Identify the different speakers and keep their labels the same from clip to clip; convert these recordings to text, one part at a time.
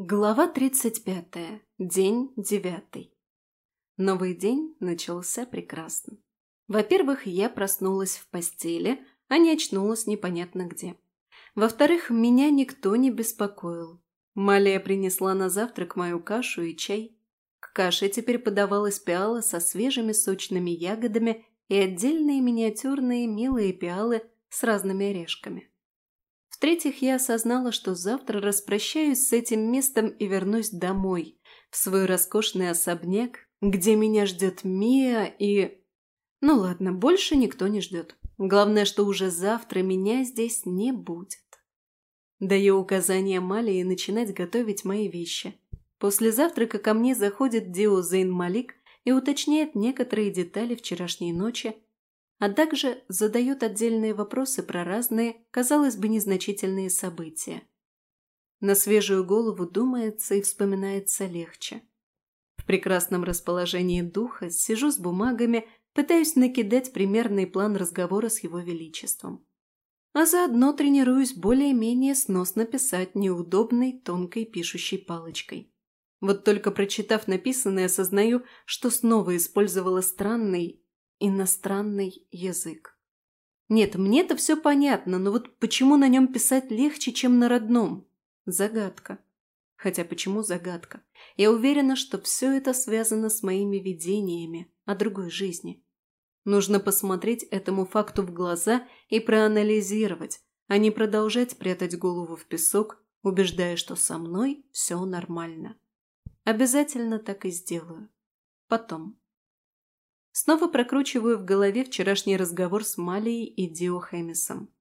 Speaker 1: Глава 35. День девятый. Новый день начался прекрасно. Во-первых, я проснулась в постели, а не очнулась непонятно где. Во-вторых, меня никто не беспокоил. Малия принесла на завтрак мою кашу и чай. К каше теперь подавалась пиала со свежими сочными ягодами и отдельные миниатюрные милые пиалы с разными орешками. В-третьих, я осознала, что завтра распрощаюсь с этим местом и вернусь домой, в свой роскошный особняк, где меня ждет Мия и... Ну ладно, больше никто не ждет. Главное, что уже завтра меня здесь не будет. Даю указание Малии начинать готовить мои вещи. После завтрака ко мне заходит Дио Зейн Малик и уточняет некоторые детали вчерашней ночи, а также задает отдельные вопросы про разные, казалось бы, незначительные события. На свежую голову думается и вспоминается легче. В прекрасном расположении духа сижу с бумагами, пытаюсь накидать примерный план разговора с его величеством. А заодно тренируюсь более-менее сносно писать неудобной тонкой пишущей палочкой. Вот только прочитав написанное, осознаю, что снова использовала странный иностранный язык. Нет, мне-то все понятно, но вот почему на нем писать легче, чем на родном? Загадка. Хотя почему загадка? Я уверена, что все это связано с моими видениями о другой жизни. Нужно посмотреть этому факту в глаза и проанализировать, а не продолжать прятать голову в песок, убеждая, что со мной все нормально. Обязательно так и сделаю. Потом. Снова прокручиваю в голове вчерашний разговор с Малией и Дио Хэмисом.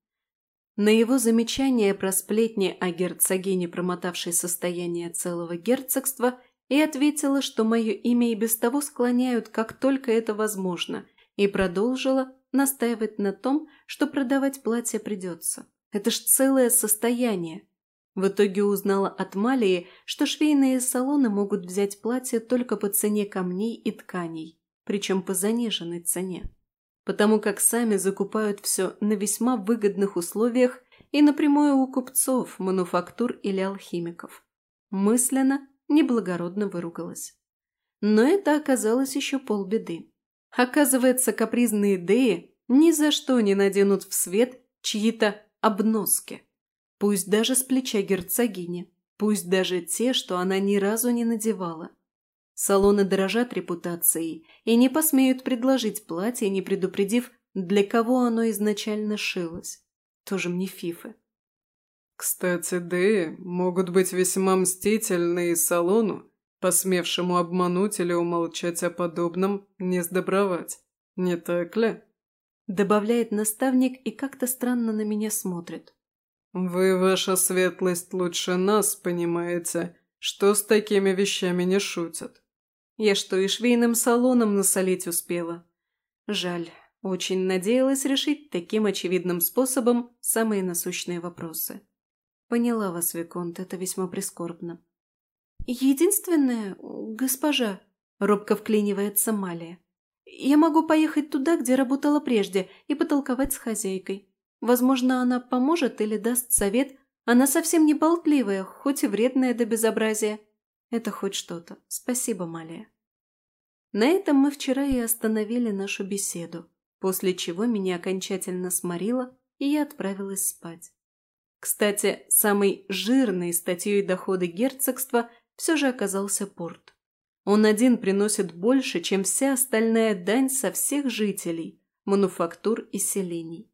Speaker 1: На его замечание про сплетни о герцогине, промотавшей состояние целого герцогства, и ответила, что мое имя и без того склоняют, как только это возможно, и продолжила настаивать на том, что продавать платье придется. Это ж целое состояние. В итоге узнала от Малии, что швейные салоны могут взять платье только по цене камней и тканей причем по заниженной цене, потому как сами закупают все на весьма выгодных условиях и напрямую у купцов, мануфактур или алхимиков. Мысленно, неблагородно выругалась. Но это оказалось еще полбеды. Оказывается, капризные деи ни за что не наденут в свет чьи-то обноски. Пусть даже с плеча герцогини, пусть даже те, что она ни разу не надевала. Салоны дорожат репутацией и не посмеют предложить платье, не предупредив, для кого оно изначально шилось. Тоже мне фифы.
Speaker 2: Кстати, Дэи могут быть весьма мстительны и салону, посмевшему обмануть или умолчать о подобном, не сдобровать. Не так ли?
Speaker 1: Добавляет наставник и как-то странно на меня смотрит.
Speaker 2: Вы, ваша светлость, лучше нас понимаете, что с такими вещами не шутят.
Speaker 1: Я что, и швейным салоном насолить успела? Жаль. Очень надеялась решить таким очевидным способом самые насущные вопросы. Поняла вас, Виконт, это весьма прискорбно. Единственное, госпожа, робко вклинивается Малия. Я могу поехать туда, где работала прежде, и потолковать с хозяйкой. Возможно, она поможет или даст совет. Она совсем не болтливая, хоть и вредная до безобразия. Это хоть что-то. Спасибо, Малия. На этом мы вчера и остановили нашу беседу, после чего меня окончательно сморило, и я отправилась спать. Кстати, самой жирной статьей дохода герцогства все же оказался порт. Он один приносит больше, чем вся остальная дань со всех жителей, мануфактур и селений.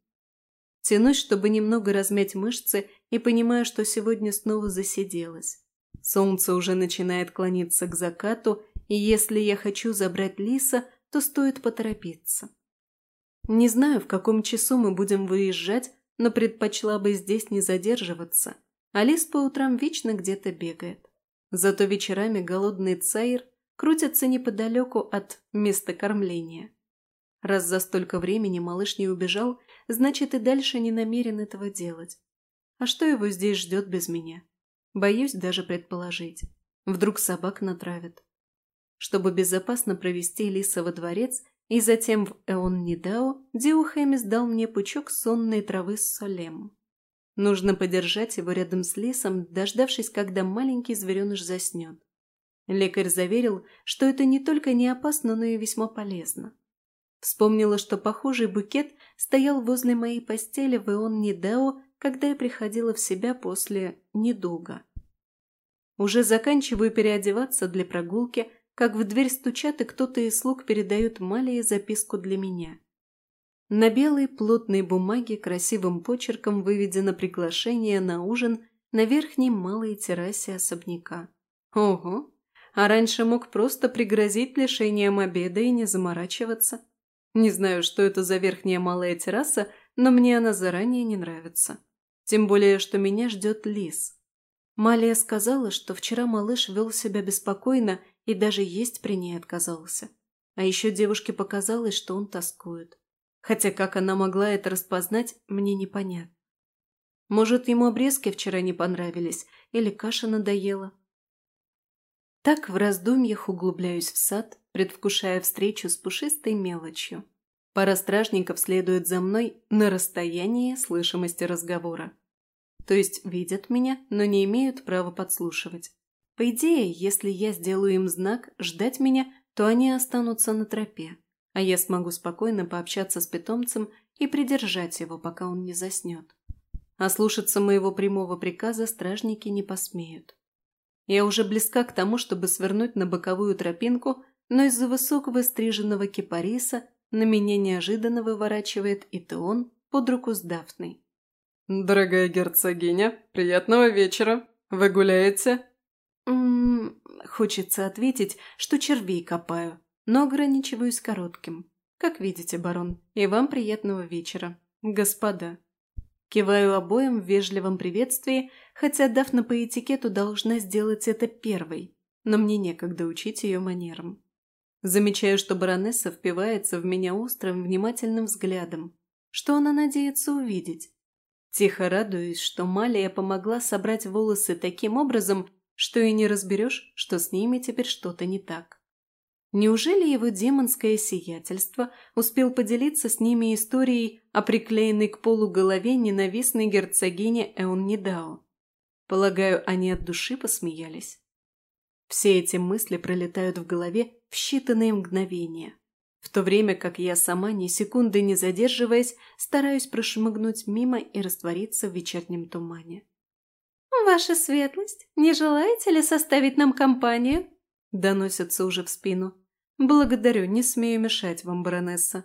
Speaker 1: Тянусь, чтобы немного размять мышцы, и понимаю, что сегодня снова засиделась. Солнце уже начинает клониться к закату, и если я хочу забрать Лиса, то стоит поторопиться. Не знаю, в каком часу мы будем выезжать, но предпочла бы здесь не задерживаться. А Лис по утрам вечно где-то бегает. Зато вечерами голодный Цаир крутится неподалеку от места кормления. Раз за столько времени малыш не убежал, значит и дальше не намерен этого делать. А что его здесь ждет без меня? Боюсь даже предположить. Вдруг собак натравят. Чтобы безопасно провести Лиса во дворец и затем в Эон Нидао, Диухемис дал мне пучок сонной травы с солем. Нужно подержать его рядом с лесом, дождавшись, когда маленький звереныш заснет. Лекарь заверил, что это не только не опасно, но и весьма полезно. Вспомнила, что похожий букет стоял возле моей постели в Ион Нидао, когда я приходила в себя после недуга. Уже заканчиваю переодеваться для прогулки, как в дверь стучат, и кто-то из слуг передает Малии записку для меня. На белой плотной бумаге красивым почерком выведено приглашение на ужин на верхней малой террасе особняка. Ого! А раньше мог просто пригрозить лишением обеда и не заморачиваться. Не знаю, что это за верхняя малая терраса, но мне она заранее не нравится. Тем более, что меня ждет лис. Малия сказала, что вчера малыш вел себя беспокойно и даже есть при ней отказался. А еще девушке показалось, что он тоскует. Хотя как она могла это распознать, мне непонятно. Может, ему обрезки вчера не понравились, или каша надоела. Так в раздумьях углубляюсь в сад, предвкушая встречу с пушистой мелочью. Пара стражников следует за мной на расстоянии слышимости разговора. То есть видят меня, но не имеют права подслушивать. По идее, если я сделаю им знак «ждать меня», то они останутся на тропе а я смогу спокойно пообщаться с питомцем и придержать его, пока он не заснет. А слушаться моего прямого приказа стражники не посмеют. Я уже близка к тому, чтобы свернуть на боковую тропинку, но из-за высокого стриженного кипариса на меня неожиданно выворачивает и Теон под руку с Дафной.
Speaker 2: «Дорогая герцогиня, приятного вечера. Вы гуляете?»
Speaker 1: М -м, Хочется ответить, что червей копаю, но ограничиваюсь коротким. Как видите, барон, и вам приятного вечера. Господа. Киваю обоим в вежливом приветствии, хотя Дафна по этикету должна сделать это первой, но мне некогда учить ее манерам. Замечаю, что баронесса впивается в меня острым, внимательным взглядом. Что она надеется увидеть? Тихо радуюсь, что Малия помогла собрать волосы таким образом, что и не разберешь, что с ними теперь что-то не так. Неужели его демонское сиятельство успел поделиться с ними историей о приклеенной к полу голове ненавистной герцогине Эоннидао? Полагаю, они от души посмеялись. Все эти мысли пролетают в голове в считанные мгновения, в то время как я сама, ни секунды не задерживаясь, стараюсь прошмыгнуть мимо и раствориться в вечернем тумане. «Ваша светлость, не желаете ли составить нам компанию?» доносятся уже в спину. «Благодарю, не смею мешать вам, баронесса».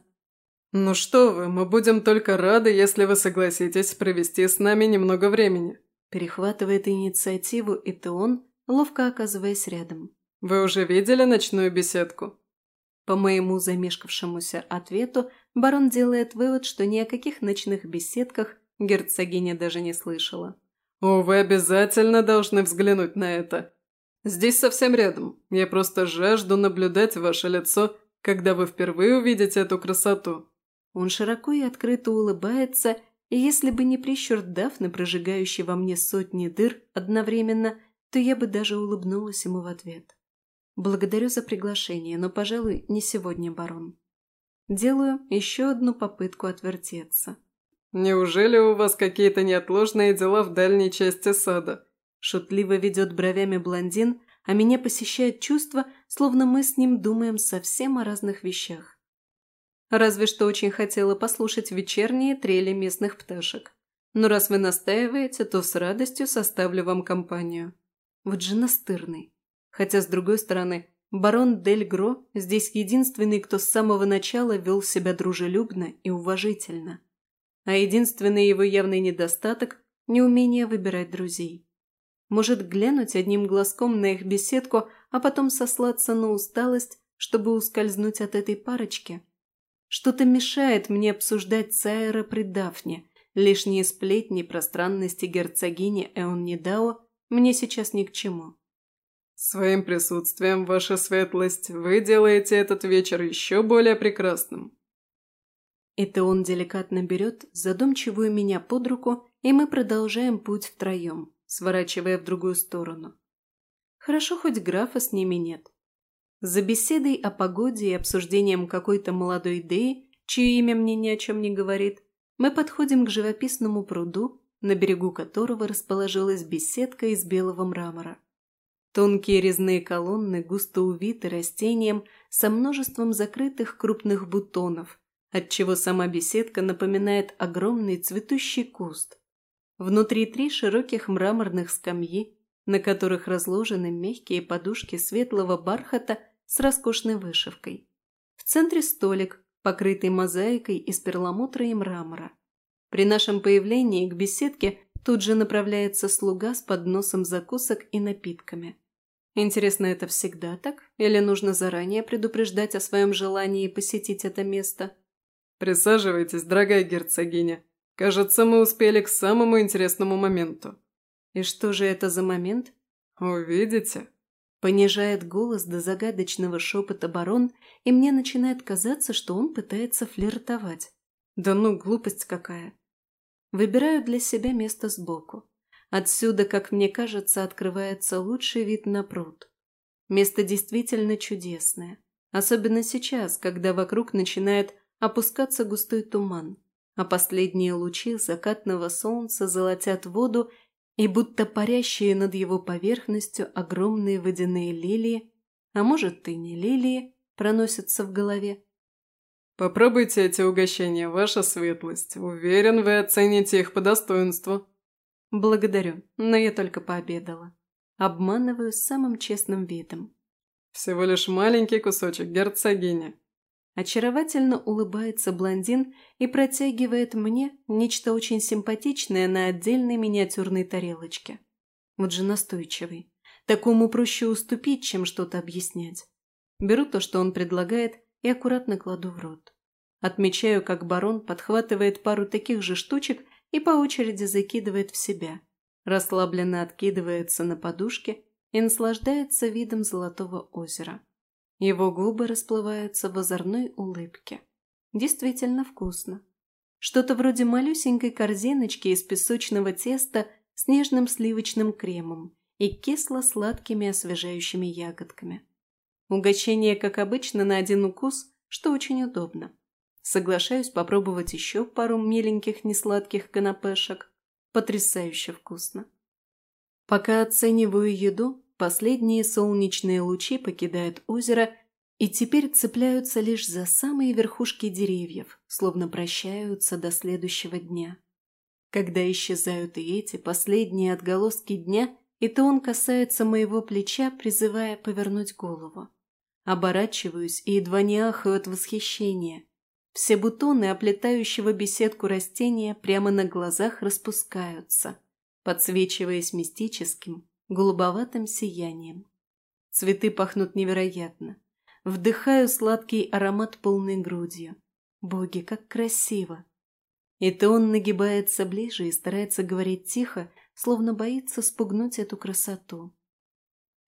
Speaker 2: «Ну что вы, мы будем только рады, если вы согласитесь провести с нами немного времени».
Speaker 1: Перехватывает инициативу и Теон, ловко оказываясь рядом.
Speaker 2: «Вы уже видели ночную беседку?»
Speaker 1: По моему замешкавшемуся ответу, барон делает вывод, что ни о каких ночных беседках герцогиня даже не слышала.
Speaker 2: «О, вы обязательно должны взглянуть на это. Здесь совсем рядом. Я просто жажду наблюдать ваше лицо, когда вы впервые увидите эту красоту».
Speaker 1: Он широко и открыто улыбается, и если бы не прищур Дафны, прожигающий во мне сотни дыр одновременно, то я бы даже улыбнулась ему в ответ. Благодарю за приглашение, но, пожалуй, не сегодня, барон. Делаю еще одну попытку отвертеться.
Speaker 2: «Неужели у вас какие-то неотложные дела в дальней части сада?»
Speaker 1: Шутливо ведет бровями блондин, а меня посещает чувство, словно мы с ним думаем совсем о разных вещах. Разве что очень хотела послушать вечерние трели местных пташек. Но раз вы настаиваете, то с радостью составлю вам компанию. Вот же настырный. Хотя, с другой стороны, барон Дель Гро здесь единственный, кто с самого начала вел себя дружелюбно и уважительно. А единственный его явный недостаток – неумение выбирать друзей. Может глянуть одним глазком на их беседку, а потом сослаться на усталость, чтобы ускользнуть от этой парочки? Что-то мешает мне обсуждать Сайера при Дафне. Лишние сплетни про странности герцогини Эоннидао мне сейчас ни к чему.
Speaker 2: «Своим присутствием, ваша светлость, вы делаете этот вечер еще более прекрасным».
Speaker 1: Это он деликатно берет задумчивую меня под руку, и мы продолжаем путь втроем сворачивая в другую сторону. Хорошо, хоть графа с ними нет. За беседой о погоде и обсуждением какой-то молодой идеи, чье имя мне ни о чем не говорит, мы подходим к живописному пруду, на берегу которого расположилась беседка из белого мрамора. Тонкие резные колонны густо увиты растением со множеством закрытых крупных бутонов, отчего сама беседка напоминает огромный цветущий куст. Внутри три широких мраморных скамьи, на которых разложены мягкие подушки светлого бархата с роскошной вышивкой. В центре столик, покрытый мозаикой из перламутра и мрамора. При нашем появлении к беседке тут же направляется слуга с подносом закусок и напитками. Интересно, это всегда так? Или нужно заранее предупреждать о своем желании посетить это место?
Speaker 2: «Присаживайтесь, дорогая герцогиня. Кажется, мы успели к самому интересному моменту».
Speaker 1: «И что же это за момент?»
Speaker 2: «Увидите».
Speaker 1: Понижает голос до загадочного шепота барон, и мне начинает казаться, что он пытается флиртовать. Да ну, глупость какая. Выбираю для себя место сбоку. Отсюда, как мне кажется, открывается лучший вид на пруд. Место действительно чудесное. Особенно сейчас, когда вокруг начинает опускаться густой туман, а последние лучи закатного солнца золотят воду и будто парящие над его поверхностью огромные водяные лилии, а может и не лилии, проносятся в голове.
Speaker 2: «Попробуйте эти угощения, ваша светлость. Уверен, вы оцените их по достоинству».
Speaker 1: «Благодарю, но я только пообедала. Обманываю самым честным видом».
Speaker 2: «Всего лишь маленький кусочек, герцогиня».
Speaker 1: Очаровательно улыбается блондин и протягивает мне нечто очень симпатичное на отдельной миниатюрной тарелочке. Вот же настойчивый. Такому проще уступить, чем что-то объяснять. Беру то, что он предлагает, и аккуратно кладу в рот. Отмечаю, как барон подхватывает пару таких же штучек и по очереди закидывает в себя. Расслабленно откидывается на подушке и наслаждается видом золотого озера. Его губы расплываются в озорной улыбке. Действительно вкусно. Что-то вроде малюсенькой корзиночки из песочного теста с нежным сливочным кремом и кисло-сладкими освежающими ягодками. Угощение, как обычно, на один укус, что очень удобно. Соглашаюсь попробовать еще пару миленьких несладких канапешек. Потрясающе вкусно. Пока оцениваю еду, Последние солнечные лучи покидают озеро и теперь цепляются лишь за самые верхушки деревьев, словно прощаются до следующего дня. Когда исчезают и эти последние отголоски дня, и то он касается моего плеча, призывая повернуть голову. Оборачиваюсь и едва не ахаю от восхищения. Все бутоны оплетающего беседку растения прямо на глазах распускаются, подсвечиваясь мистическим, голубоватым сиянием. Цветы пахнут невероятно. Вдыхаю сладкий аромат полной грудью. Боги, как красиво! И то он нагибается ближе и старается говорить тихо, словно боится спугнуть эту красоту.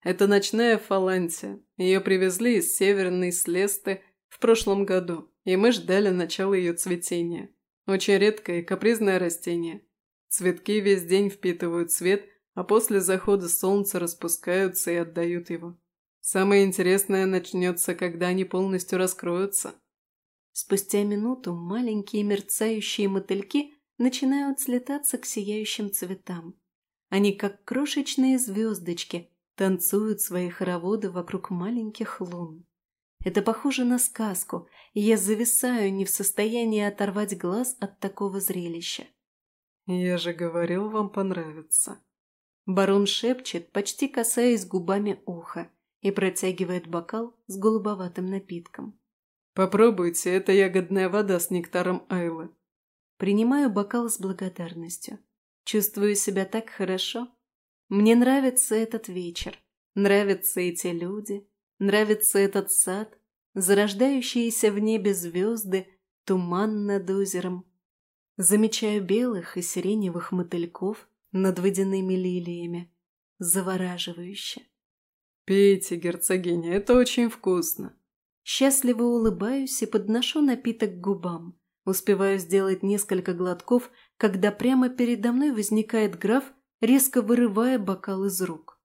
Speaker 2: Это ночная фалантия. Ее привезли из Северной Слесты в прошлом году, и мы ждали начала ее цветения. Очень редкое и капризное растение. Цветки весь день впитывают свет а после захода солнца распускаются и отдают его. Самое интересное начнется, когда они полностью раскроются.
Speaker 1: Спустя минуту маленькие мерцающие мотыльки начинают слетаться к сияющим цветам. Они, как крошечные звездочки, танцуют свои хороводы вокруг маленьких лун. Это похоже на сказку, и я зависаю, не в состоянии оторвать глаз от такого зрелища.
Speaker 2: «Я же говорил, вам понравится»,
Speaker 1: Барон шепчет, почти касаясь губами уха, и протягивает бокал с голубоватым напитком.
Speaker 2: «Попробуйте, это ягодная вода с нектаром Айлы».
Speaker 1: Принимаю бокал с благодарностью. Чувствую себя так хорошо. Мне нравится этот вечер, нравятся эти люди, нравится этот сад, зарождающиеся в небе звезды, туман над озером. Замечаю белых и сиреневых мотыльков – над водяными лилиями. Завораживающе.
Speaker 2: «Пейте, герцогиня, это очень вкусно».
Speaker 1: Счастливо улыбаюсь и подношу напиток к губам. Успеваю сделать несколько глотков, когда прямо передо мной возникает граф, резко вырывая бокал из рук.